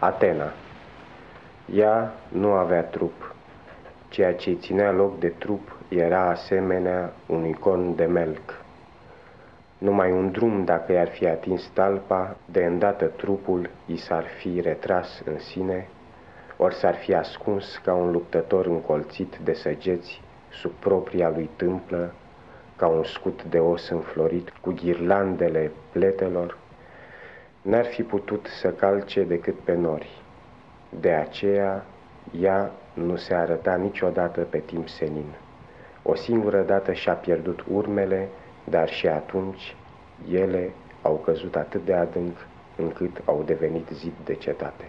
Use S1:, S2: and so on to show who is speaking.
S1: Atena. Ea nu avea trup. Ceea ce ținea loc de trup era asemenea unui con de melc. Numai un drum, dacă i-ar fi atins talpa, de îndată trupul i s-ar fi retras în sine, ori s-ar fi ascuns ca un luptător încolțit de săgeți sub propria lui tâmplă, ca un scut de os înflorit cu ghirlandele pletelor, n-ar fi putut să calce decât pe nori. De aceea, ea nu se arăta niciodată pe timp senin. O singură dată și-a pierdut urmele, dar și atunci ele au căzut atât de adânc încât au devenit zid de cetate.